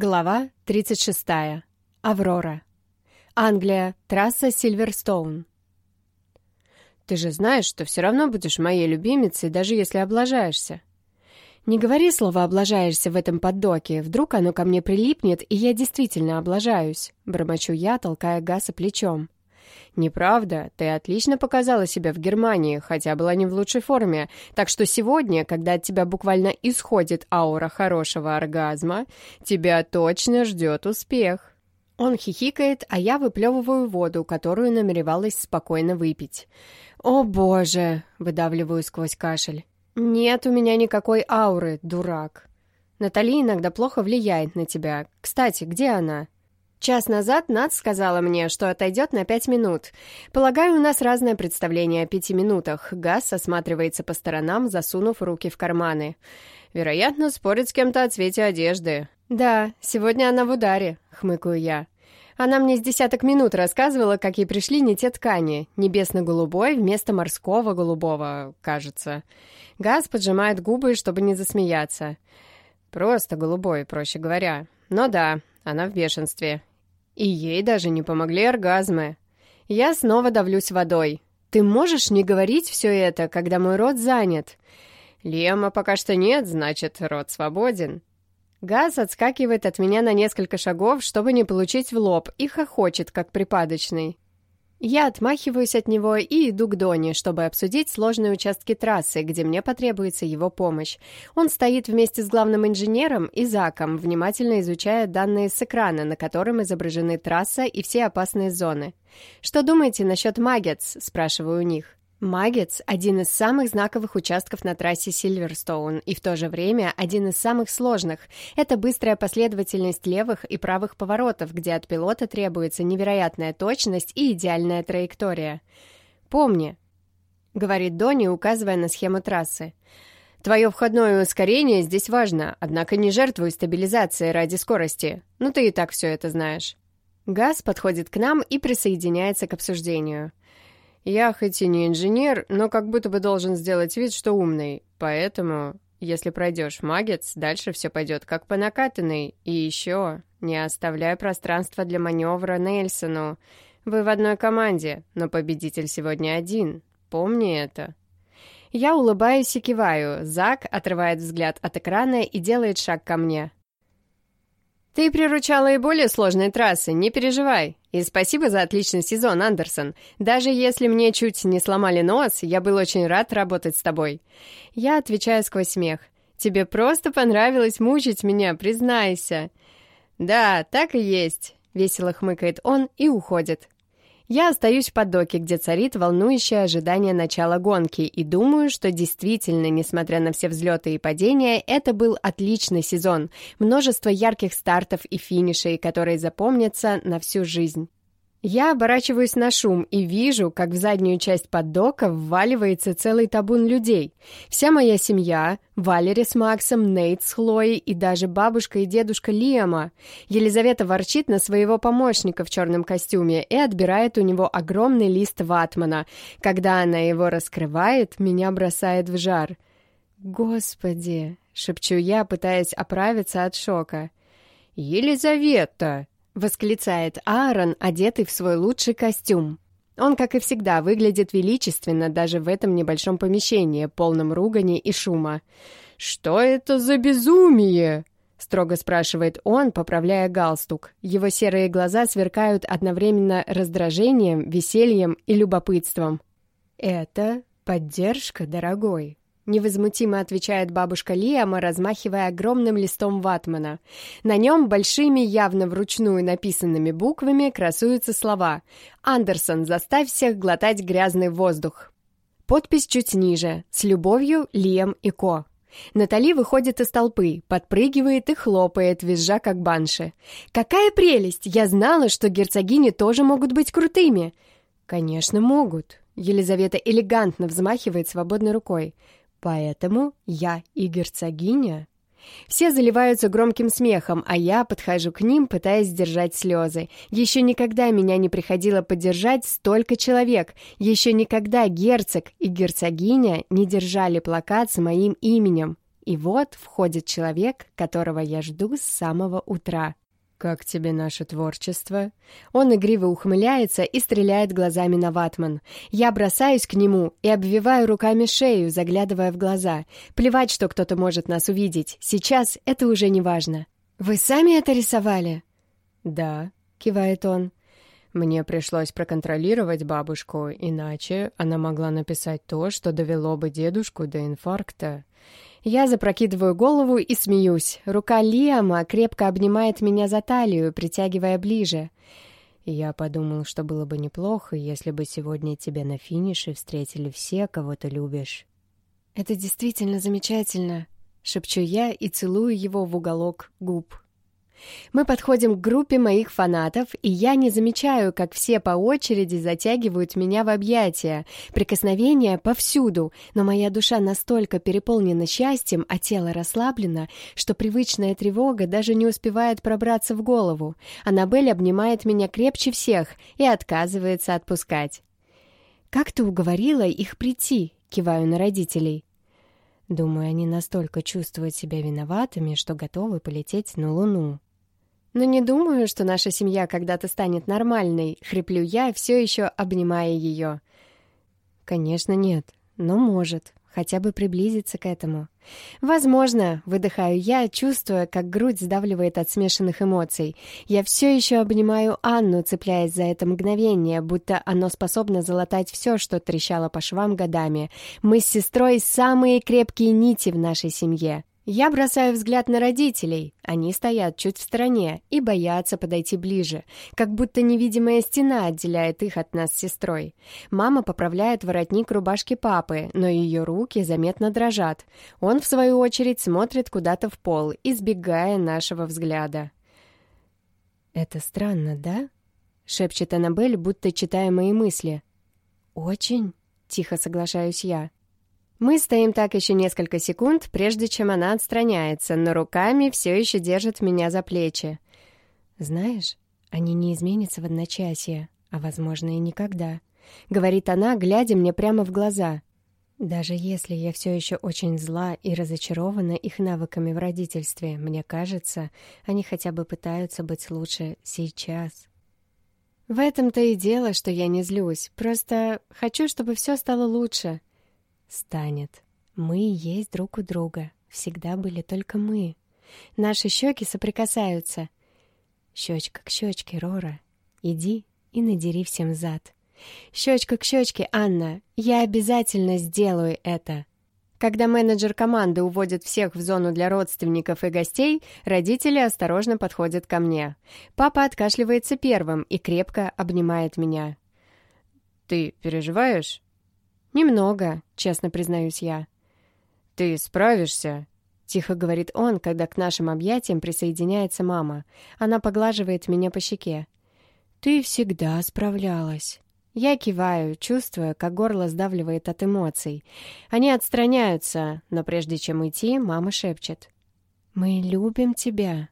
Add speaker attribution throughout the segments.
Speaker 1: Глава 36. Аврора. Англия. Трасса Сильверстоун. «Ты же знаешь, что все равно будешь моей любимицей, даже если облажаешься». «Не говори слово «облажаешься» в этом поддоке. Вдруг оно ко мне прилипнет, и я действительно облажаюсь», — бормочу я, толкая Гаса плечом. «Неправда. Ты отлично показала себя в Германии, хотя была не в лучшей форме. Так что сегодня, когда от тебя буквально исходит аура хорошего оргазма, тебя точно ждет успех». Он хихикает, а я выплевываю воду, которую намеревалась спокойно выпить. «О, боже!» — выдавливаю сквозь кашель. «Нет у меня никакой ауры, дурак. Натали иногда плохо влияет на тебя. Кстати, где она?» Час назад Над сказала мне, что отойдет на пять минут. Полагаю, у нас разное представление о пяти минутах. Газ осматривается по сторонам, засунув руки в карманы. Вероятно, спорит с кем-то о цвете одежды. «Да, сегодня она в ударе», — хмыкаю я. Она мне с десяток минут рассказывала, как ей пришли не те ткани. Небесно-голубой вместо морского голубого, кажется. Газ поджимает губы, чтобы не засмеяться. Просто голубой, проще говоря. Но да, она в бешенстве. И ей даже не помогли оргазмы. Я снова давлюсь водой. Ты можешь не говорить все это, когда мой рот занят? Лема пока что нет, значит, рот свободен. Газ отскакивает от меня на несколько шагов, чтобы не получить в лоб, и хохочет, как припадочный. Я отмахиваюсь от него и иду к Доне, чтобы обсудить сложные участки трассы, где мне потребуется его помощь. Он стоит вместе с главным инженером и Заком, внимательно изучая данные с экрана, на котором изображены трасса и все опасные зоны. «Что думаете насчет Магец?» – спрашиваю у них. Магец – один из самых знаковых участков на трассе Сильверстоун и в то же время один из самых сложных. Это быстрая последовательность левых и правых поворотов, где от пилота требуется невероятная точность и идеальная траектория. «Помни», — говорит Донни, указывая на схему трассы, «твое входное ускорение здесь важно, однако не жертвуй стабилизацией ради скорости. Ну ты и так все это знаешь». Газ подходит к нам и присоединяется к обсуждению. Я хоть и не инженер, но как будто бы должен сделать вид, что умный. Поэтому, если пройдешь магец, дальше все пойдет как по накатанной. И еще, не оставляй пространства для маневра Нельсону. Вы в одной команде, но победитель сегодня один. Помни это. Я улыбаюсь и киваю. Зак отрывает взгляд от экрана и делает шаг ко мне. «Ты приручала и более сложные трассы, не переживай. И спасибо за отличный сезон, Андерсон. Даже если мне чуть не сломали нос, я был очень рад работать с тобой». Я отвечаю сквозь смех. «Тебе просто понравилось мучить меня, признайся». «Да, так и есть», — весело хмыкает он и уходит. Я остаюсь в поддоке, где царит волнующее ожидание начала гонки, и думаю, что действительно, несмотря на все взлеты и падения, это был отличный сезон. Множество ярких стартов и финишей, которые запомнятся на всю жизнь. Я оборачиваюсь на шум и вижу, как в заднюю часть поддока вваливается целый табун людей. Вся моя семья, Валери с Максом, Нейт с Хлоей и даже бабушка и дедушка Лиама. Елизавета ворчит на своего помощника в черном костюме и отбирает у него огромный лист ватмана. Когда она его раскрывает, меня бросает в жар. «Господи!» — шепчу я, пытаясь оправиться от шока. «Елизавета!» Восклицает Аарон, одетый в свой лучший костюм. Он, как и всегда, выглядит величественно даже в этом небольшом помещении, полном ругани и шума. «Что это за безумие?» — строго спрашивает он, поправляя галстук. Его серые глаза сверкают одновременно раздражением, весельем и любопытством. «Это поддержка, дорогой», Невозмутимо отвечает бабушка Лиама, размахивая огромным листом ватмана. На нем большими, явно вручную написанными буквами красуются слова «Андерсон, заставь всех глотать грязный воздух». Подпись чуть ниже. С любовью, Лиам и Ко. Натали выходит из толпы, подпрыгивает и хлопает, визжа как банши. «Какая прелесть! Я знала, что герцогини тоже могут быть крутыми!» «Конечно, могут!» Елизавета элегантно взмахивает свободной рукой. Поэтому я и герцогиня. Все заливаются громким смехом, а я подхожу к ним, пытаясь сдержать слезы. Еще никогда меня не приходило поддержать столько человек. Еще никогда герцог и герцогиня не держали плакат с моим именем. И вот входит человек, которого я жду с самого утра. «Как тебе наше творчество?» Он игриво ухмыляется и стреляет глазами на ватман. Я бросаюсь к нему и обвиваю руками шею, заглядывая в глаза. Плевать, что кто-то может нас увидеть. Сейчас это уже не важно. «Вы сами это рисовали?»
Speaker 2: «Да», — кивает он. «Мне пришлось проконтролировать бабушку, иначе она могла написать то, что довело бы дедушку до инфаркта».
Speaker 1: Я запрокидываю голову и смеюсь. Рука Лиама крепко обнимает меня за талию, притягивая ближе.
Speaker 2: Я подумал, что было бы неплохо, если бы сегодня тебя на финише встретили все, кого ты любишь.
Speaker 1: «Это действительно замечательно», — шепчу я и целую его в уголок губ. Мы подходим к группе моих фанатов, и я не замечаю, как все по очереди затягивают меня в объятия. Прикосновения повсюду, но моя душа настолько переполнена счастьем, а тело расслаблено, что привычная тревога даже не успевает пробраться в голову. Аннабель обнимает меня крепче всех и отказывается отпускать. «Как ты уговорила их прийти?» — киваю на родителей.
Speaker 2: Думаю, они настолько чувствуют себя виноватыми, что готовы полететь на Луну.
Speaker 1: Но не думаю, что наша семья когда-то станет нормальной, хриплю я, все еще обнимая ее.
Speaker 2: Конечно, нет, но может. Хотя бы приблизиться к этому.
Speaker 1: Возможно, выдыхаю я, чувствуя, как грудь сдавливает от смешанных эмоций. Я все еще обнимаю Анну, цепляясь за это мгновение, будто оно способно залатать все, что трещало по швам годами. Мы с сестрой самые крепкие нити в нашей семье. Я бросаю взгляд на родителей. Они стоят чуть в стороне и боятся подойти ближе, как будто невидимая стена отделяет их от нас с сестрой. Мама поправляет воротник рубашки папы, но ее руки заметно дрожат. Он, в свою очередь, смотрит куда-то в пол, избегая нашего взгляда.
Speaker 2: «Это странно, да?»
Speaker 1: — шепчет Аннабель, будто читая мои мысли.
Speaker 2: «Очень», — тихо соглашаюсь я.
Speaker 1: Мы стоим так еще несколько секунд, прежде чем она отстраняется, но руками все еще держит меня за плечи.
Speaker 2: «Знаешь, они не изменятся в одночасье, а, возможно, и никогда», —
Speaker 1: говорит она, глядя мне прямо в глаза.
Speaker 2: «Даже если я все еще очень зла и разочарована их навыками в родительстве, мне кажется, они хотя бы пытаются быть лучше сейчас».
Speaker 1: В этом-то и дело, что я не злюсь. Просто хочу, чтобы все стало лучше
Speaker 2: станет. Мы есть друг у друга. Всегда были только мы.
Speaker 1: Наши щеки соприкасаются.
Speaker 2: Щечка к щечке, Рора. Иди и надери всем зад.
Speaker 1: Щечка к щечке, Анна. Я обязательно сделаю это. Когда менеджер команды уводит всех в зону для родственников и гостей, родители осторожно подходят ко мне. Папа откашливается первым и крепко обнимает меня.
Speaker 2: «Ты переживаешь?»
Speaker 1: «Немного», — честно признаюсь я.
Speaker 2: «Ты справишься?»
Speaker 1: — тихо говорит он, когда к нашим объятиям присоединяется мама. Она поглаживает меня по щеке.
Speaker 2: «Ты всегда справлялась».
Speaker 1: Я киваю, чувствуя, как горло сдавливает от эмоций. Они отстраняются, но прежде чем уйти, мама шепчет.
Speaker 2: «Мы любим тебя».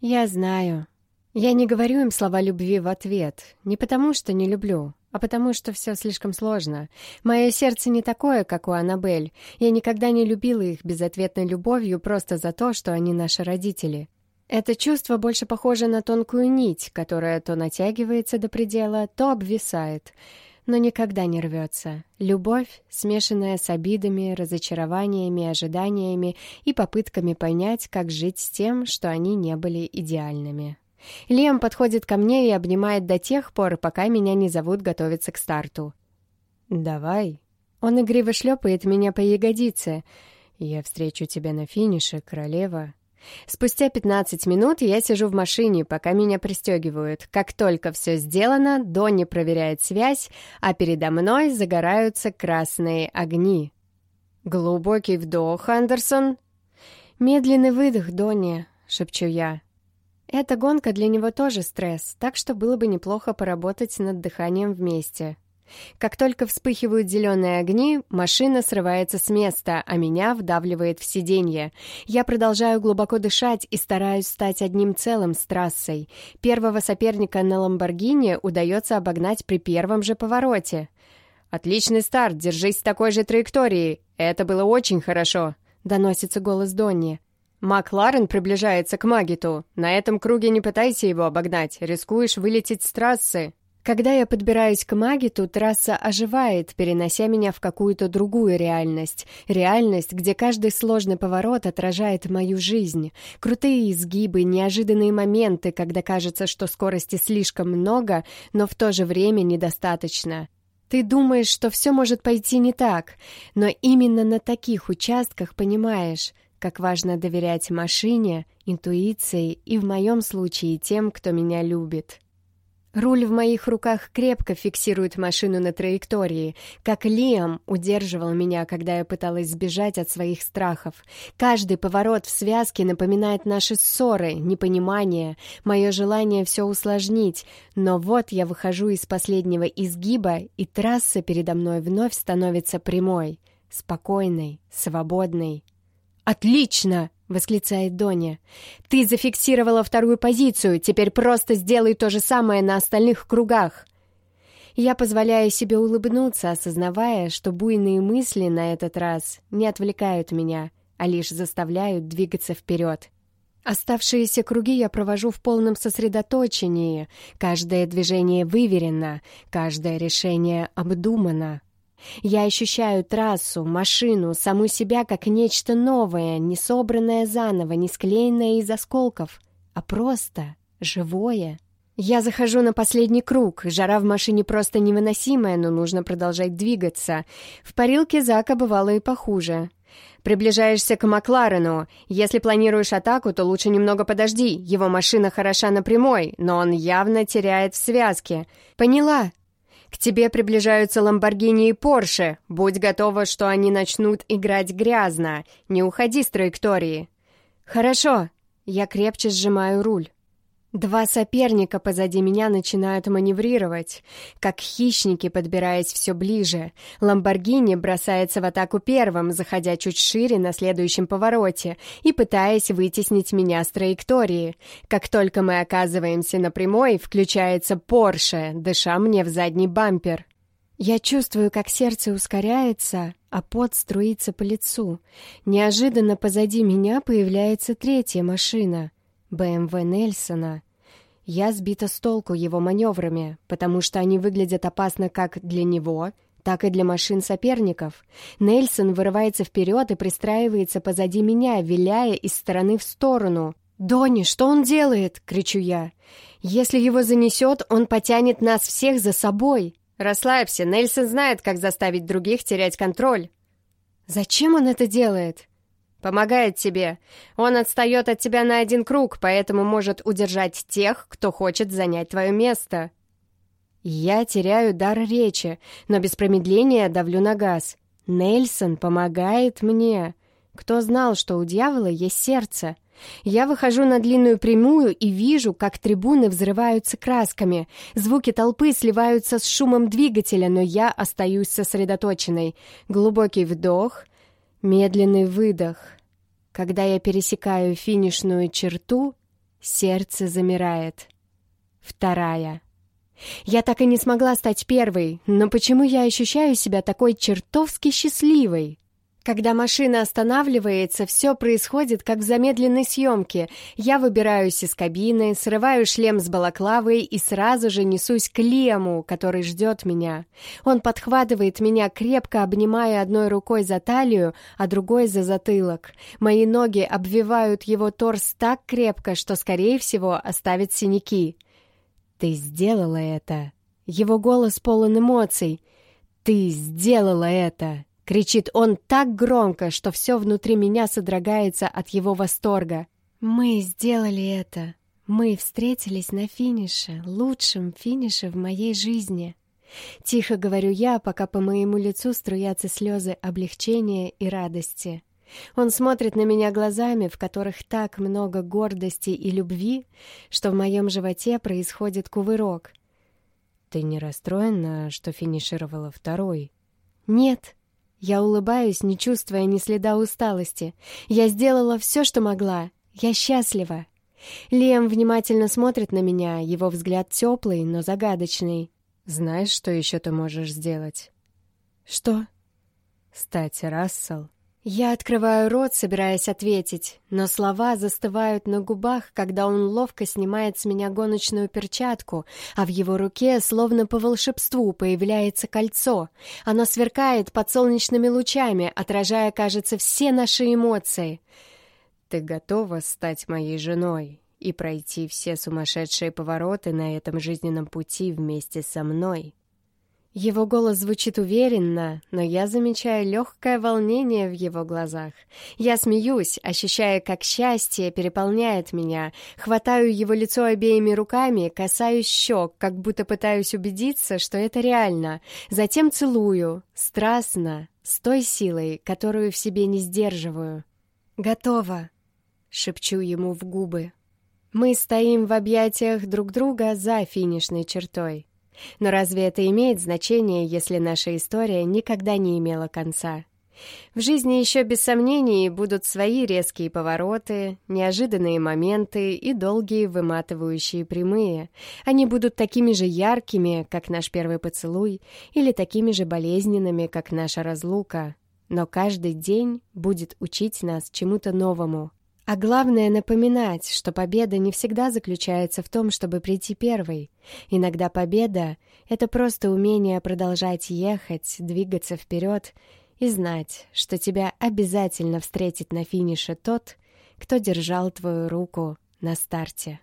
Speaker 1: «Я знаю». Я не говорю им слова любви в ответ, не потому что не люблю, а потому что все слишком сложно. Мое сердце не такое, как у Аннабель. Я никогда не любила их безответной любовью просто за то, что они наши родители. Это чувство больше похоже на тонкую нить, которая то натягивается до предела, то обвисает, но никогда не рвется. Любовь, смешанная с обидами, разочарованиями, ожиданиями и попытками понять, как жить с тем, что они не были идеальными. Лем подходит ко мне и обнимает до тех пор, пока меня не зовут готовиться к старту.
Speaker 2: «Давай».
Speaker 1: Он игриво шлепает меня по ягодице.
Speaker 2: «Я встречу тебя на финише, королева».
Speaker 1: Спустя 15 минут я сижу в машине, пока меня пристегивают. Как только все сделано, Донни проверяет связь, а передо мной загораются красные огни. Глубокий вдох, Андерсон. Медленный выдох, Донни, шепчу я. Эта гонка для него тоже стресс, так что было бы неплохо поработать над дыханием вместе. Как только вспыхивают зеленые огни, машина срывается с места, а меня вдавливает в сиденье. Я продолжаю глубоко дышать и стараюсь стать одним целым с трассой. Первого соперника на «Ламборгини» удается обогнать при первом же повороте. «Отличный старт, держись с такой же траектории. Это было очень хорошо», — доносится голос Донни. «Макларен приближается к Магиту. На этом круге не пытайся его обогнать, рискуешь вылететь с трассы». Когда я подбираюсь к Магиту, трасса оживает, перенося меня в какую-то другую реальность. Реальность, где каждый сложный поворот отражает мою жизнь. Крутые изгибы, неожиданные моменты, когда кажется, что скорости слишком много, но в то же время недостаточно. Ты думаешь, что все может пойти не так, но именно на таких участках понимаешь, как важно доверять машине, интуиции и, в моем случае, тем, кто меня любит. Руль в моих руках крепко фиксирует машину на траектории, как Лиам удерживал меня, когда я пыталась сбежать от своих страхов. Каждый поворот в связке напоминает наши ссоры, непонимание, мое желание все усложнить. Но вот я выхожу из последнего изгиба, и трасса передо мной вновь становится прямой, спокойной, свободной. «Отлично!» — восклицает Доня. «Ты зафиксировала вторую позицию, теперь просто сделай то же самое на остальных кругах». Я позволяю себе улыбнуться, осознавая, что буйные мысли на этот раз не отвлекают меня, а лишь заставляют двигаться вперед. Оставшиеся круги я провожу в полном сосредоточении. Каждое движение выверено, каждое решение обдумано. Я ощущаю трассу, машину, саму себя как нечто новое, не собранное заново, не склеенное из осколков, а просто живое. Я захожу на последний круг. Жара в машине просто невыносимая, но нужно продолжать двигаться. В парилке Зака бывало и похуже. Приближаешься к Макларену. Если планируешь атаку, то лучше немного подожди. Его машина хороша на прямой, но он явно теряет в связке. Поняла, к тебе приближаются Ламборгини и Порше. Будь готова, что они начнут играть грязно. Не уходи с траектории. Хорошо. Я крепче сжимаю руль. Два соперника позади меня начинают маневрировать, как хищники, подбираясь все ближе. Ламборгини бросается в атаку первым, заходя чуть шире на следующем повороте и пытаясь вытеснить меня с траектории. Как только мы оказываемся на прямой, включается Порше, дыша мне в задний бампер. Я чувствую, как сердце ускоряется, а пот струится по лицу. Неожиданно позади меня появляется третья машина — БМВ Нельсона. Я сбита с толку его маневрами, потому что они выглядят опасно как для него, так и для машин соперников. Нельсон вырывается вперед и пристраивается позади меня, виляя из стороны в сторону. «Донни, что он делает?» — кричу я. «Если его занесет, он потянет нас всех за собой». «Расслабься, Нельсон знает, как заставить других терять контроль». «Зачем он это делает?» Помогает тебе. Он отстает от тебя на один круг, поэтому может удержать тех, кто хочет занять твое место. Я теряю дар речи, но без промедления давлю на газ. Нельсон помогает мне. Кто знал, что у дьявола есть сердце? Я выхожу на длинную прямую и вижу, как трибуны взрываются красками. Звуки толпы сливаются с шумом двигателя, но я остаюсь сосредоточенной. Глубокий вдох, Медленный выдох. Когда я пересекаю финишную черту, сердце замирает. Вторая. Я так и не смогла стать первой, но почему я ощущаю себя такой чертовски счастливой? Когда машина останавливается, все происходит как в замедленной съемке. Я выбираюсь из кабины, срываю шлем с балаклавой и сразу же несусь к Лему, который ждет меня. Он подхватывает меня, крепко обнимая одной рукой за талию, а другой за затылок. Мои ноги обвивают его торс так крепко, что, скорее всего, оставит синяки. «Ты сделала это!» Его голос полон эмоций. «Ты сделала это!» Кричит он так громко, что все внутри меня содрогается от его восторга. «Мы сделали это. Мы встретились на финише, лучшем финише в моей жизни». Тихо говорю я, пока по моему лицу струятся слезы облегчения и радости. Он смотрит на меня глазами, в которых так много гордости и любви, что в моем животе происходит кувырок. «Ты не расстроена, что финишировала второй?» «Нет», я улыбаюсь, не чувствуя ни следа усталости. Я сделала все, что могла. Я счастлива. Лем внимательно смотрит на меня, его взгляд теплый, но загадочный.
Speaker 2: Знаешь, что еще ты можешь сделать?
Speaker 1: Что?
Speaker 2: Стать Рассел
Speaker 1: Я открываю рот, собираясь ответить, но слова застывают на губах, когда он ловко снимает с меня гоночную перчатку, а в его руке, словно по волшебству, появляется кольцо. Оно сверкает под солнечными лучами, отражая, кажется, все наши эмоции.
Speaker 2: «Ты готова стать моей женой и пройти все сумасшедшие повороты на этом жизненном пути вместе со мной?»
Speaker 1: Его голос звучит уверенно, но я замечаю легкое волнение в его глазах. Я смеюсь, ощущая, как счастье переполняет меня, хватаю его лицо обеими руками, касаюсь щек, как будто пытаюсь убедиться, что это реально, затем целую, страстно, с той силой, которую в себе не сдерживаю. «Готово!» — шепчу ему в губы. Мы стоим в объятиях друг друга за финишной чертой. Но разве это имеет значение, если наша история никогда не имела конца? В жизни еще без сомнений будут свои резкие повороты, неожиданные моменты и долгие выматывающие прямые. Они будут такими же яркими, как наш первый поцелуй, или такими же болезненными, как наша разлука. Но каждый день будет учить нас чему-то новому. А главное — напоминать, что победа не всегда заключается в том, чтобы прийти первой. Иногда победа — это просто умение продолжать ехать, двигаться вперед и знать, что тебя обязательно встретит на финише тот, кто держал твою руку на старте.